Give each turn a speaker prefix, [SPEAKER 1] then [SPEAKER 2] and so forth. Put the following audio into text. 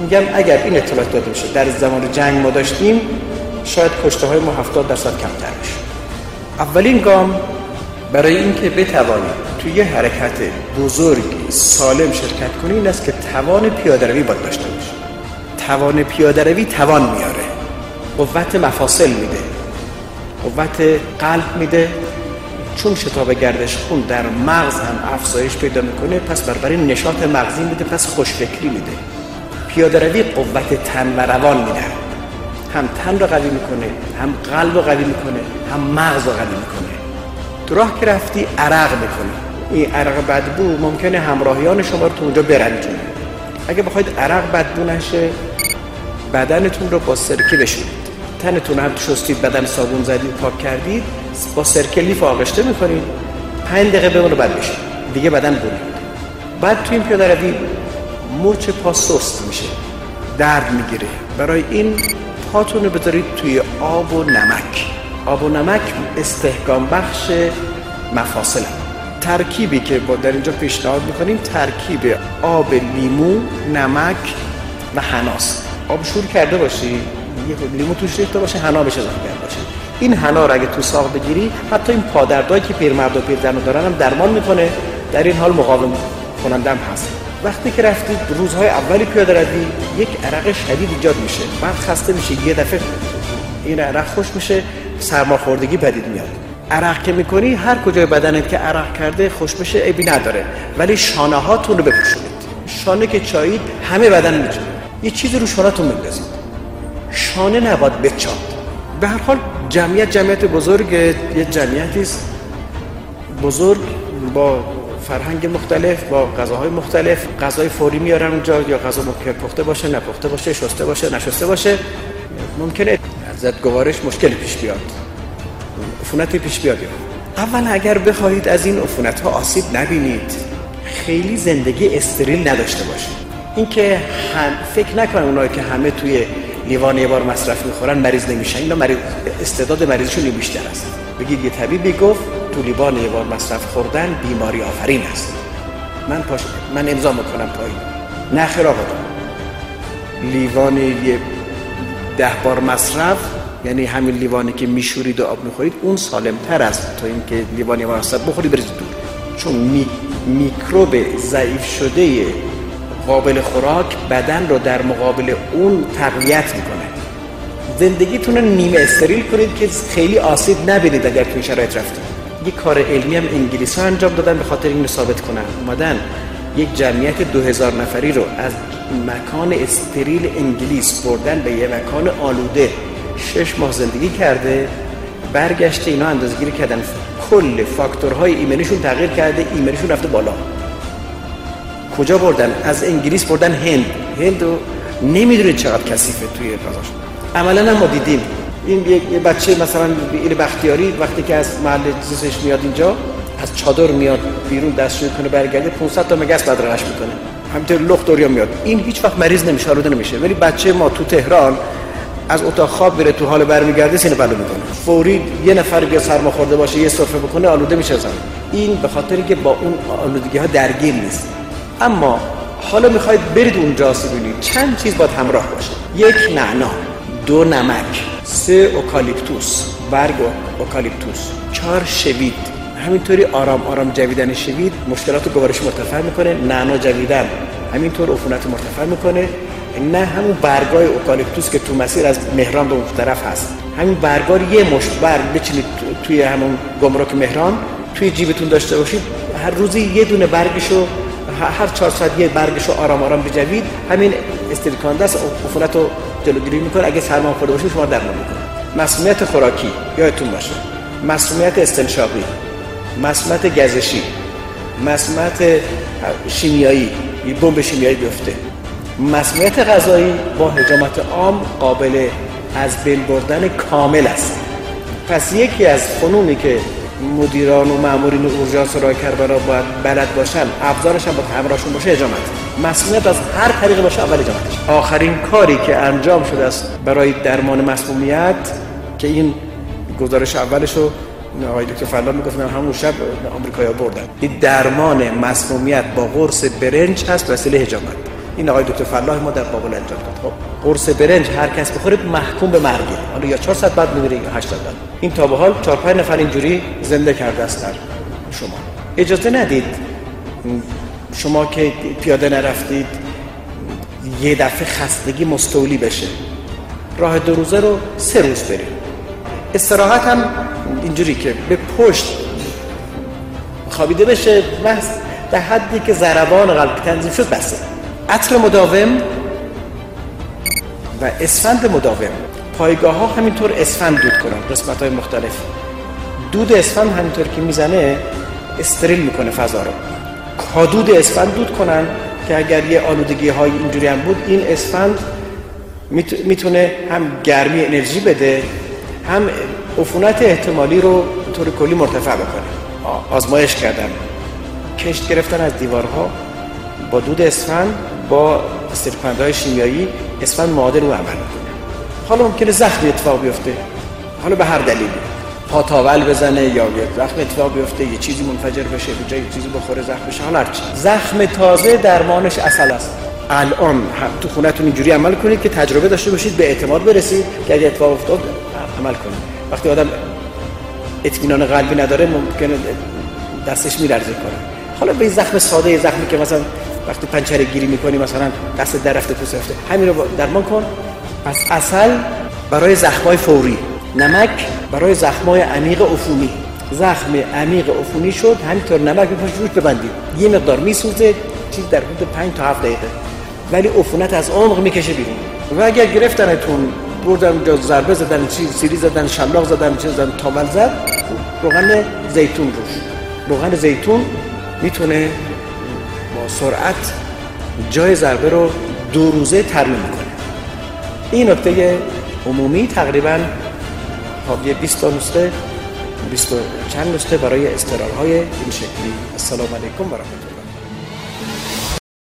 [SPEAKER 1] میگم اگر این اطلاعات داده بشه در زمان جنگ ما داشتیم شاید کشته های ما 70 درصد کمتر بشه. اولین گام برای اینکه بتوانید توی یه حرکت بزرگ سالم شرکت کنی این است که توان پیاده روی باید داشته باشه توان پیاده روی توان میاره. قوت مفاصل میده. قوت قلب میده. چون شتاب گردش خون در مغز هم افزایش پیدا می‌کنه پس برابر نشاط مغزی میده پس خوشفکری میده. پیاده روی قوت تن و روان میده هم تن رو قوی می‌کنه هم قلب رو قوی می‌کنه هم مغز رو قوی می‌کنه. تو راه که رفتی عرق می‌کنه این عرق بدبو ممکنه همراهیان شما رو تو اونجا برنجونه. اگه بخواید عرق بدبو نشه بدنتون رو با سرکه بشونید تنتون هم شستید بدن صابون زدید پاک کردید با سرکه لیف آغشته می‌کنید پنج دقیقه بمونه بعد بشید دیگه بدن بونید بعد تو این پیاده روی مچ پا سست میشه. درد می‌گیره. برای این پاتون رو بذارید توی آب و نمک. آب و نمک استحکام بخش مفاصل. ترکیبی که با در اینجا پیشنهاد می‌کنیم ترکیب آب لیمو نمک و حناس. آب شور کرده باشی لیمو توش ریخته باشه حنا بشه اضافه کرده باشه. این حنا رو اگه تو ساق بگیری حتی این پادردایی که پیرمرد و پیرزن دارن هم درمان می‌کنه. در این حال مقاوم کنندم هست. وقتی که رفتید روزهای اولی پیاده روی یک عرق شدید ایجاد میشه. بعد خسته میشه یه دفعه این عرق خوش میشه سرماخوردگی بدید میاد. عرق که می‌کنی هر کجای بدنت که عرق کرده خوش بشه عیبی نداره. ولی شانه هاتون رو بپوشونید. شانه که چایید همه بدن می‌تونه یه چیزی رو شانهتون بندازید شانه نباید بچاد به هر حال جمعیت جمعیت بزرگ یه جمعیتی بزرگ با فرهنگ مختلف با غذاهای مختلف غذای فوری میارن اونجا یا غذا ممکن پخته باشه نپخته باشه شسته باشه نشسته باشه. ممکنه ازت گوارش مشکل پیش بیاد. عفونتی پیش بیاد. اول اگر بخواهید از این عفونت ها آسیب نبینید خیلی زندگی استریل نداشته باشید. اینکه هم فکر نکنن اونایی که همه توی لیوان یه بار مصرف می‌خورن مریض نمیشن. اینا مریض استعداد مریضشون بیشتر است. بگید یه طبیبی گفت تو لیوان یه بار مصرف خوردن بیماری آفرین است. من پاش من امضا می‌کنم پایین. نه خیر آقا. لیوان یه ده بار مصرف یعنی همین لیوانی که میشورید و آب می‌خورید اون سالم تر است تا اینکه لیوانی مصرف بخوری بریزید دور. چون می... میکروب ضعیف شده قابل خوراک بدن رو در مقابل اون تقویت می‌کنه. زندگیتون رو نیمه استریل کنید که خیلی آسیب نبینید اگر توی شرایط رفتید. یک کار علمی هم انگلیس ها انجام دادن به خاطر این رو ثابت کنن. اومدن یک جمعیت دو هزار نفری رو از مکان استریل انگلیس بردن به یه مکان آلوده. شش ماه زندگی کرده برگشته اینا اندازگیری کردن. کل فاکتورهای ایمنیشون تغییر کرده ایمنیشون رفته بالا. کجا بردن؟ از انگلیس بردن هند. هند رو نمی‌دونید چقدر کثیفه توی غذاش عملا ما دیدیم. این یه بچه مثلا این بختیاری وقتی که از محل زیستش میاد اینجا از چادر میاد بیرون دستشوی کنه برگرده 500 تا مگس بدرقش می‌کنه. همینطور لخت دوریا میاد. این هیچ وقت مریض نمیشه آلوده نمیشه. ولی بچه ما تو تهران از اتاق خواب بره تو حال برمیگرده سینه بلو می‌کنه. فوری یه نفر بیا سرما خورده باشه یه سرفه بکنه آلوده میشه زن این به خاطری که با اون آلودگی ها درگیر نیست. اما حالا می‌خواید برید اونجا ببینید. چند چیز باید همراه باشه. یک نعنا دو نمک. سه اوکالیپتوس برگ اوکالیپتوس. چهار شوید. همینطوری آرام آرام جویدن شوید مشکلات گوارش مرتفع می‌کنه نعنا جویدن. همینطور عفونت مرتفع می‌کنه نه همون برگای اوکالیپتوس که تو مسیر از مهران به اون طرف هست. همین برگا رو یه مشت برگ بچینید توی همون گمرک مهران توی جیبتون داشته باشید. هر روزی یه دونه برگشو هر چهار ساعت یه برگشو آرام آرام بجوید. همین استریکانده است عفونت رو جلوگیری می‌کنه. اگه سرما خورده باشید شما درمان می‌کنه مسمومیت خوراکی یادتون باشه. مسمومیت استنشاقی مسمومیت گزشی مسمومیت شیمیایی بمب شیمیایی بیفته. مسمومیت غذایی با حجامت عام قابل از بین بردن کامل است. پس یکی از فنونی که مدیران و مامورین اورژانس راه کربلا باید بلد باشن. ابزارش هم با همراهشون باشه حجامت مسمومیت از هر طریق باشه اول حجامتش آخرین کاری که انجام شده است برای درمان مسمومیت که این گزارش اولش رو آقای دکتر فلان می‌گفتن همون شب آمریکایا بردن. این درمان مسمومیت با قرص برنج هست وسیله حجامت این آقای دکتر فلاح ما در بابل انجام داد. خب قرص برنج هر کس بخوره محکوم به مرگه. حالا یا 400 بعد میمیره یا 80 بعد. این تا به حال 4 5 نفر اینجوری زنده کرده است در شما. اجازه ندید. شما که پیاده نرفتید یه دفعه خستگی مستولی بشه. راه دو روزه رو سه روز بریم استراحت هم اینجوری که به پشت خوابیده بشه محض در حدی که ضربان قلب تنظیم شد بسه. عطر مداوم و اسفند مداوم. پایگاه ها همینطور اسفند دود کنن قسمت های مختلف. دود اسفند همینطور که می‌زنه استریل می‌کنه فضا رو. کادود اسفند دود کنن که اگر یه آلودگی های اینجوری هم بود این اسفند می‌تونه هم گرمی انرژی بده هم عفونت احتمالی رو طور کلی مرتفع بکنه. آزمایش کردم کشت گرفتن از دیوارها با دود اسفند با استرکنده های شیمیایی اسفند معادل رو عمل می‌کنه. حالا ممکنه زخمی اتفاق بیفته. حالا به هر دلیلی. پاتاول بزنه یا یه زخم اتفاق بیفته یه چیزی منفجر بشه به جای چیزی بخوره زخم بشه حالا هرچی زخم تازه درمانش اصل است. الان تو خونتون اینجوری عمل کنید که تجربه داشته باشید به اعتماد برسید که اگه اتفاق افتاد عمل کنید. وقتی آدم اطمینان قلبی نداره ممکنه دستش میلرزه کنه حالا به زخم ساده زخمی که مثلا وقتی پنچره گیری می‌کنی مثلا دست در رفته پوست همین رو درمان کن. پس اصل برای زخمای فوری. نمک برای زخمای عمیق عفونی. زخم عمیق عفونی شد همینطور نمک بپاش روش ببندید یه مقدار میسوزه چیز در حدود 5 تا 7 دقیقه. ولی عفونت از عمق می‌کشه بیرون. و اگر گرفتنتون بردن اونجا ضربه زدن چیز سیری زدن شلاق زدن چیز زدن تاول زد روغن زیتون روش. روغن زیتون می‌تونه سرعت جای ضربه رو دو روزه ترمیم کنه. این نکته عمومی تقریبا حاوی 20 تا نسخه 20 چند نسخه برای استرال های این شکلی. السلام علیکم و رحمت